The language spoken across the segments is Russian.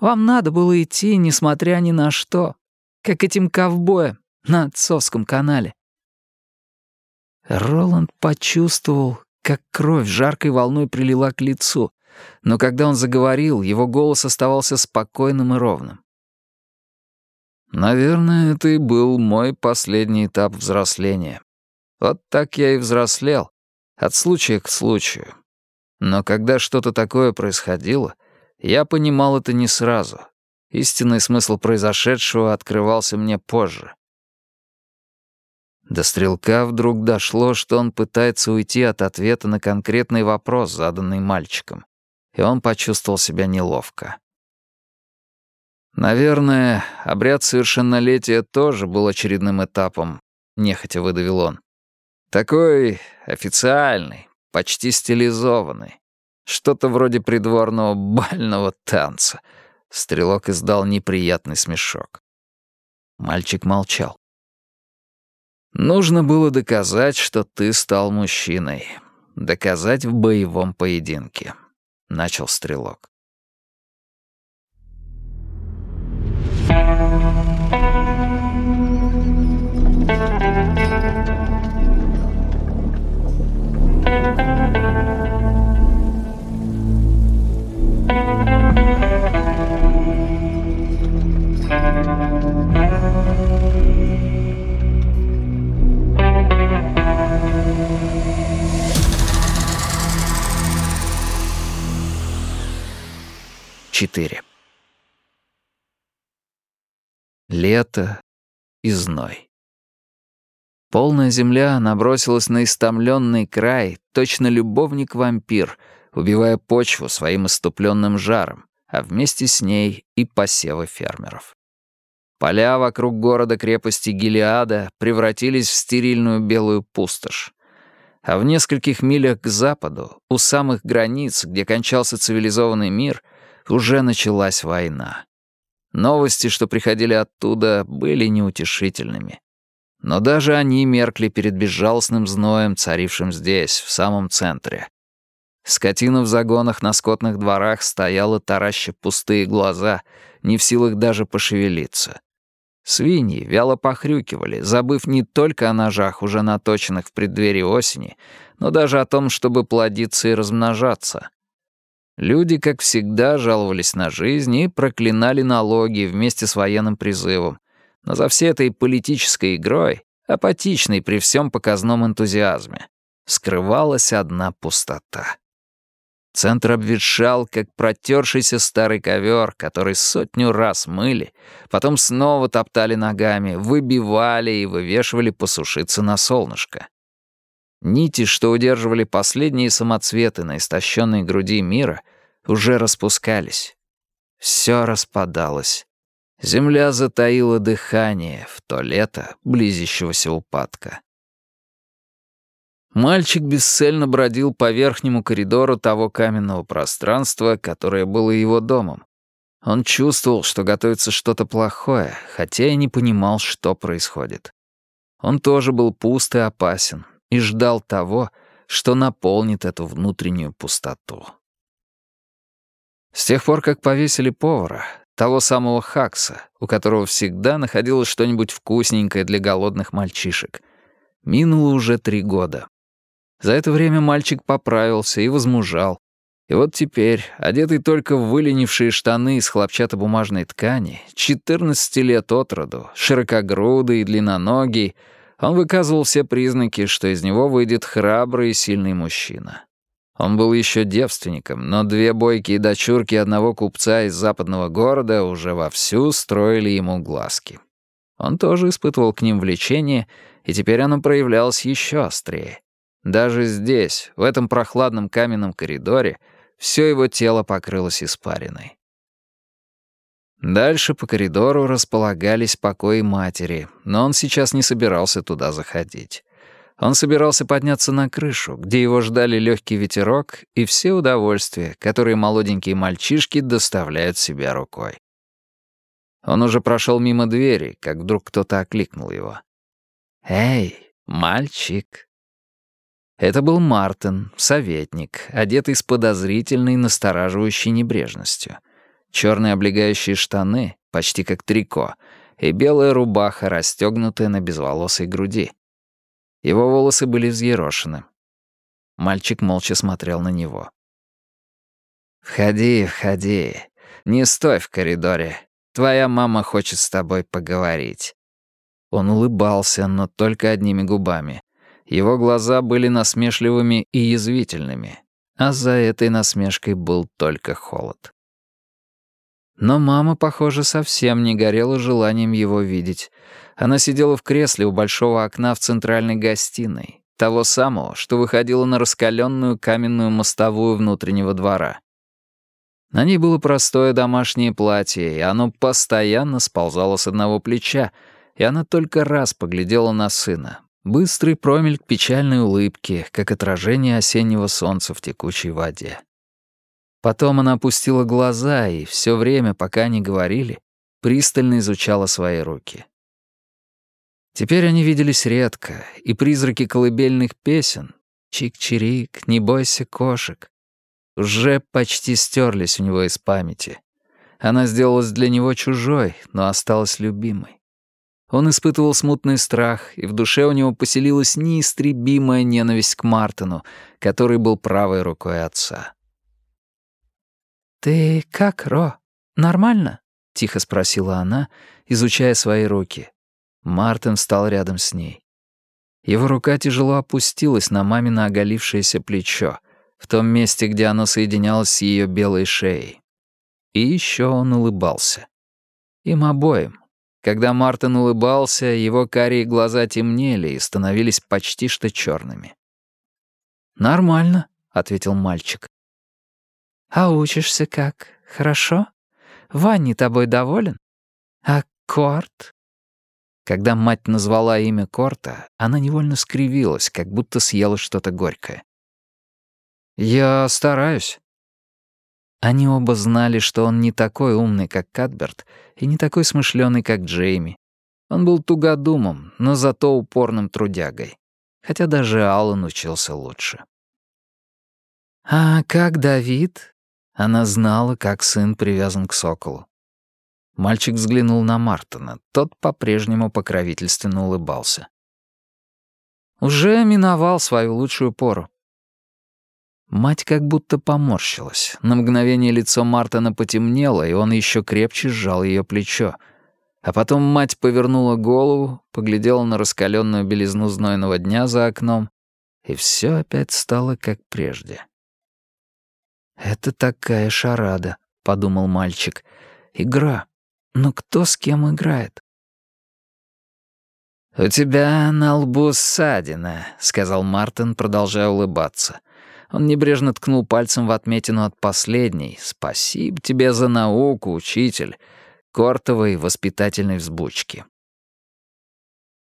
Вам надо было идти, несмотря ни на что, как этим ковбоям на отцовском канале». Роланд почувствовал, как кровь жаркой волной прилила к лицу, но когда он заговорил, его голос оставался спокойным и ровным. «Наверное, это и был мой последний этап взросления. Вот так я и взрослел, от случая к случаю. Но когда что-то такое происходило, я понимал это не сразу. Истинный смысл произошедшего открывался мне позже. До стрелка вдруг дошло, что он пытается уйти от ответа на конкретный вопрос, заданный мальчиком, и он почувствовал себя неловко. Наверное, обряд совершеннолетия тоже был очередным этапом, нехотя выдавил он. Такой официальный, почти стилизованный. Что-то вроде придворного бального танца. Стрелок издал неприятный смешок. Мальчик молчал. «Нужно было доказать, что ты стал мужчиной. Доказать в боевом поединке», — начал Стрелок. Четыре. Лето и зной. Полная земля набросилась на истомленный край, точно любовник-вампир, убивая почву своим иступленным жаром, а вместе с ней и посевы фермеров. Поля вокруг города-крепости Гелиада превратились в стерильную белую пустошь. А в нескольких милях к западу, у самых границ, где кончался цивилизованный мир, уже началась война. Новости, что приходили оттуда, были неутешительными. Но даже они меркли перед безжалостным зноем, царившим здесь, в самом центре. Скотина в загонах на скотных дворах стояла, тараща пустые глаза, не в силах даже пошевелиться. Свиньи вяло похрюкивали, забыв не только о ножах, уже наточенных в преддверии осени, но даже о том, чтобы плодиться и размножаться. Люди, как всегда, жаловались на жизнь и проклинали налоги вместе с военным призывом. Но за всей этой политической игрой, апатичной при всем показном энтузиазме, скрывалась одна пустота. Центр обветшал, как протершийся старый ковер, который сотню раз мыли, потом снова топтали ногами, выбивали и вывешивали посушиться на солнышко. Нити, что удерживали последние самоцветы на истощенной груди мира, уже распускались. Все распадалось. Земля затаила дыхание в то лето близящегося упадка. Мальчик бесцельно бродил по верхнему коридору того каменного пространства, которое было его домом. Он чувствовал, что готовится что-то плохое, хотя и не понимал, что происходит. Он тоже был пуст и опасен, и ждал того, что наполнит эту внутреннюю пустоту. С тех пор, как повесили повара, того самого Хакса, у которого всегда находилось что-нибудь вкусненькое для голодных мальчишек, минуло уже три года. За это время мальчик поправился и возмужал, и вот теперь, одетый только в выленившие штаны из хлопчатобумажной ткани, 14 лет от роду, широкогрудый и длинноногий, он выказывал все признаки, что из него выйдет храбрый и сильный мужчина. Он был еще девственником, но две бойкие дочурки одного купца из западного города уже вовсю строили ему глазки. Он тоже испытывал к ним влечение, и теперь оно проявлялось еще острее. Даже здесь, в этом прохладном каменном коридоре, все его тело покрылось испариной. Дальше по коридору располагались покои матери, но он сейчас не собирался туда заходить. Он собирался подняться на крышу, где его ждали легкий ветерок и все удовольствия, которые молоденькие мальчишки доставляют себе рукой. Он уже прошел мимо двери, как вдруг кто-то окликнул его. «Эй, мальчик!» Это был Мартин, советник, одетый с подозрительной, настораживающей небрежностью — черные облегающие штаны, почти как трико, и белая рубаха, расстегнутая на безволосой груди. Его волосы были взъерошены. Мальчик молча смотрел на него. «Входи, входи. Не стой в коридоре. Твоя мама хочет с тобой поговорить». Он улыбался, но только одними губами. Его глаза были насмешливыми и язвительными, а за этой насмешкой был только холод. Но мама, похоже, совсем не горела желанием его видеть. Она сидела в кресле у большого окна в центральной гостиной, того самого, что выходило на раскаленную каменную мостовую внутреннего двора. На ней было простое домашнее платье, и оно постоянно сползало с одного плеча, и она только раз поглядела на сына. Быстрый промельк печальной улыбки, как отражение осеннего солнца в текучей воде. Потом она опустила глаза и все время, пока они говорили, пристально изучала свои руки. Теперь они виделись редко, и призраки колыбельных песен «Чик-чирик», «Не бойся кошек» уже почти стерлись у него из памяти. Она сделалась для него чужой, но осталась любимой. Он испытывал смутный страх, и в душе у него поселилась неистребимая ненависть к Мартину, который был правой рукой отца. «Ты как, Ро? Нормально?» — тихо спросила она, изучая свои руки. Мартин встал рядом с ней. Его рука тяжело опустилась на мамино оголившееся плечо, в том месте, где оно соединялось с ее белой шеей. И еще он улыбался. Им обоим. Когда Мартин улыбался, его карие глаза темнели и становились почти что черными. «Нормально», — ответил мальчик. «А учишься как? Хорошо? Ванни тобой доволен? А Корт?» Когда мать назвала имя Корта, она невольно скривилась, как будто съела что-то горькое. «Я стараюсь». Они оба знали, что он не такой умный, как Кадберт, и не такой смышленый, как Джейми. Он был тугодумом, но зато упорным трудягой. Хотя даже Аллан учился лучше. «А как Давид?» Она знала, как сын привязан к соколу. Мальчик взглянул на Мартина. Тот по-прежнему покровительственно улыбался. «Уже миновал свою лучшую пору. Мать как будто поморщилась. На мгновение лицо Мартина потемнело, и он еще крепче сжал ее плечо. А потом мать повернула голову, поглядела на раскаленную белизну знойного дня за окном, и все опять стало как прежде. «Это такая шарада», — подумал мальчик. «Игра. Но кто с кем играет?» «У тебя на лбу ссадина», — сказал Мартин, продолжая улыбаться. Он небрежно ткнул пальцем в отметину от последней. «Спасибо тебе за науку, учитель», кортовой воспитательной взбучки.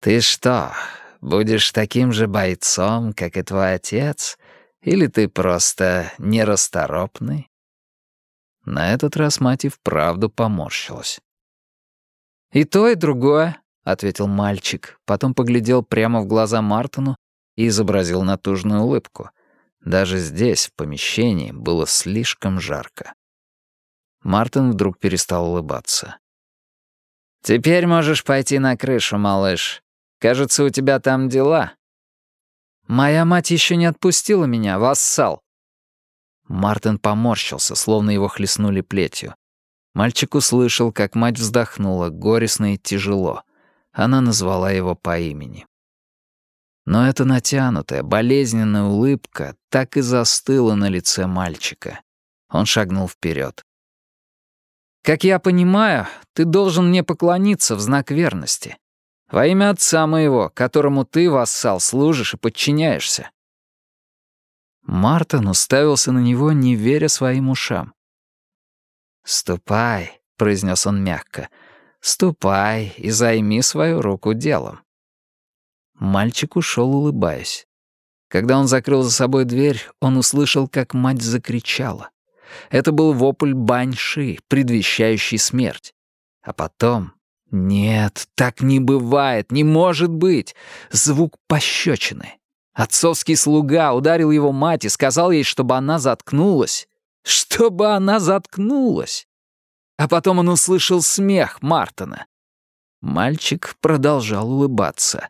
«Ты что, будешь таким же бойцом, как и твой отец, или ты просто нерасторопный?» На этот раз мать и вправду поморщилась. «И то, и другое», — ответил мальчик, потом поглядел прямо в глаза Мартину и изобразил натужную улыбку — даже здесь, в помещении, было слишком жарко. Мартин вдруг перестал улыбаться. «Теперь можешь пойти на крышу, малыш. Кажется, у тебя там дела». «Моя мать еще не отпустила меня, вассал». Мартин поморщился, словно его хлестнули плетью. Мальчик услышал, как мать вздохнула, горестно и тяжело. Она назвала его по имени. Но эта натянутая, болезненная улыбка так и застыла на лице мальчика. Он шагнул вперед. «Как я понимаю, ты должен мне поклониться в знак верности. Во имя отца моего, которому ты, вассал, служишь и подчиняешься». Мартин уставился на него, не веря своим ушам. «Ступай», — произнес он мягко, — «ступай и займи свою руку делом». Мальчик ушел, улыбаясь. Когда он закрыл за собой дверь, он услышал, как мать закричала. Это был вопль баньши, предвещающий смерть. А потом... Нет, так не бывает, не может быть. Звук пощечины. Отцовский слуга ударил его мать и сказал ей, чтобы она заткнулась. Чтобы она заткнулась. а потом он услышал смех Мартона. Мальчик продолжал улыбаться.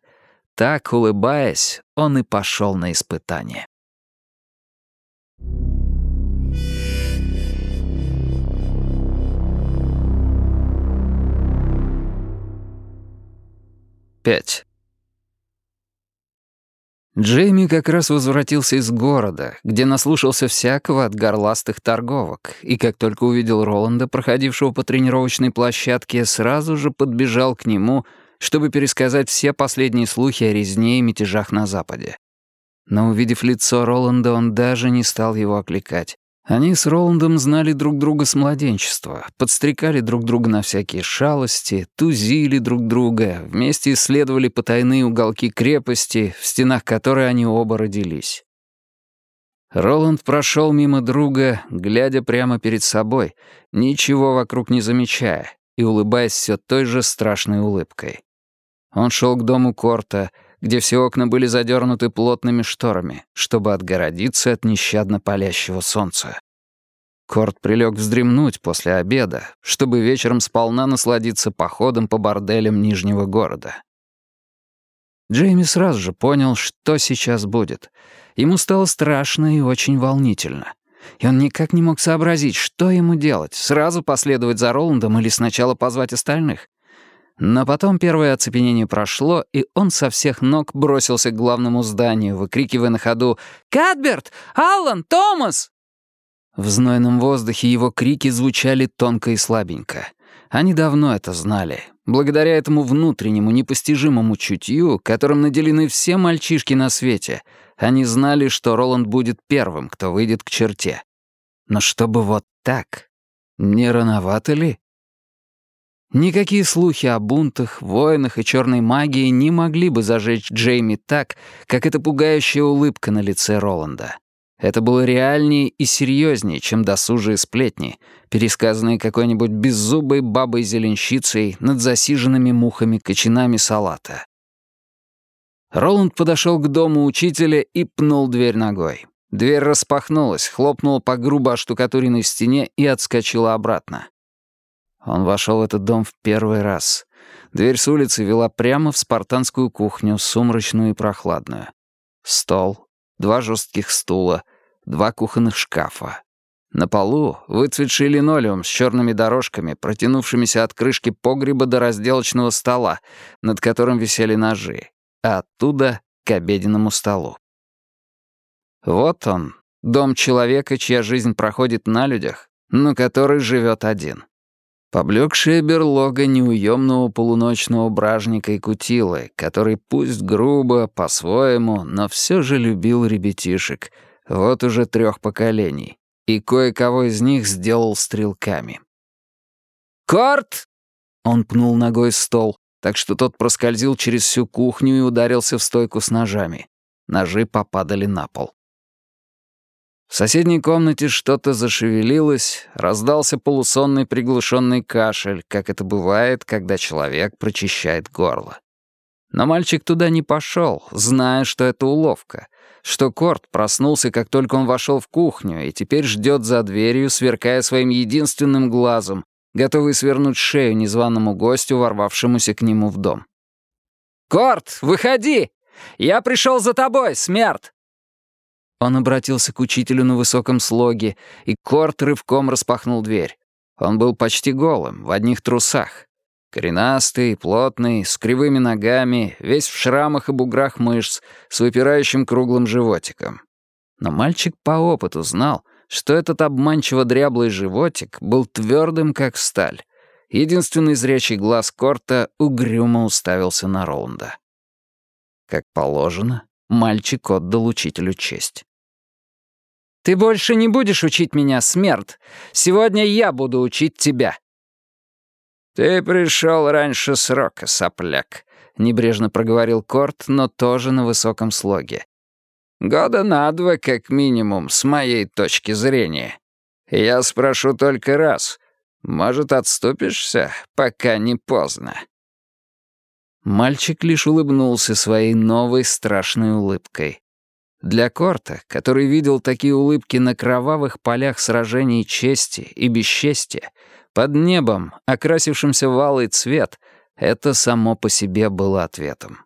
Так, улыбаясь, он и пошел на испытание. Пять. Джейми как раз возвратился из города, где наслушался всякого от горластых торговок, и как только увидел Роланда, проходившего по тренировочной площадке, сразу же подбежал к нему, чтобы пересказать все последние слухи о резне и мятежах на Западе. Но увидев лицо Роланда, он даже не стал его окликать. Они с Роландом знали друг друга с младенчества, подстрекали друг друга на всякие шалости, тузили друг друга, вместе исследовали потайные уголки крепости, в стенах которой они оба родились. Роланд прошел мимо друга, глядя прямо перед собой, ничего вокруг не замечая и улыбаясь все той же страшной улыбкой. Он шел к дому Корта, где все окна были задернуты плотными шторами, чтобы отгородиться от нещадно палящего солнца. Корт прилег вздремнуть после обеда, чтобы вечером сполна насладиться походом по борделям Нижнего города. Джейми сразу же понял, что сейчас будет. Ему стало страшно и очень волнительно. И он никак не мог сообразить, что ему делать, сразу последовать за Роландом или сначала позвать остальных. Но потом первое оцепенение прошло, и он со всех ног бросился к главному зданию, выкрикивая на ходу «Кадберт! Аллан! Томас!» В знойном воздухе его крики звучали тонко и слабенько. Они давно это знали. Благодаря этому внутреннему, непостижимому чутью, которым наделены все мальчишки на свете, они знали, что Роланд будет первым, кто выйдет к черте. Но чтобы вот так, не рановато ли? Никакие слухи о бунтах, войнах и черной магии не могли бы зажечь Джейми так, как эта пугающая улыбка на лице Роланда. Это было реальнее и серьезнее, чем досужие сплетни, пересказанные какой-нибудь беззубой бабой-зеленщицей над засиженными мухами-кочанами салата. Роланд подошел к дому учителя и пнул дверь ногой. Дверь распахнулась, хлопнула по грубо оштукатуренной стене и отскочила обратно. Он вошел в этот дом в первый раз. Дверь с улицы вела прямо в спартанскую кухню, сумрачную и прохладную. Стол, два жестких стула, два кухонных шкафа. На полу выцветший линолеум с черными дорожками, протянувшимися от крышки погреба до разделочного стола, над которым висели ножи, а оттуда к обеденному столу. Вот он, дом человека, чья жизнь проходит на людях, но который живет один. Поблекшая берлога неуемного полуночного бражника и кутилы, который пусть грубо, по-своему, но все же любил ребятишек, вот уже трех поколений, и кое-кого из них сделал стрелками. «Корт!» Он пнул ногой стол, так что тот проскользил через всю кухню и ударился в стойку с ножами. Ножи попадали на пол. В соседней комнате что-то зашевелилось, раздался полусонный приглушенный кашель, как это бывает, когда человек прочищает горло. Но мальчик туда не пошел, зная, что это уловка, что Корт проснулся, как только он вошел в кухню, и теперь ждет за дверью, сверкая своим единственным глазом, готовый свернуть шею незваному гостю, ворвавшемуся к нему в дом. «Корт, выходи! Я пришел за тобой, смерть!» Он обратился к учителю на высоком слоге, и Корт рывком распахнул дверь. Он был почти голым, в одних трусах. Коренастый, плотный, с кривыми ногами, весь в шрамах и буграх мышц, с выпирающим круглым животиком. Но мальчик по опыту знал, что этот обманчиво дряблый животик был твердым, как сталь. Единственный зрячий глаз Корта угрюмо уставился на Роланда. Как положено, мальчик отдал учителю честь. Ты больше не будешь учить меня, смерть. Сегодня я буду учить тебя». «Ты пришел раньше срока, сопляк», — небрежно проговорил Корт, но тоже на высоком слоге. «Года на два, как минимум, с моей точки зрения. Я спрошу только раз. Может, отступишься, пока не поздно?» Мальчик лишь улыбнулся своей новой страшной улыбкой. Для Корта, который видел такие улыбки на кровавых полях сражений чести и бесчестия, Под небом, окрасившимся в алый цвет, это само по себе было ответом.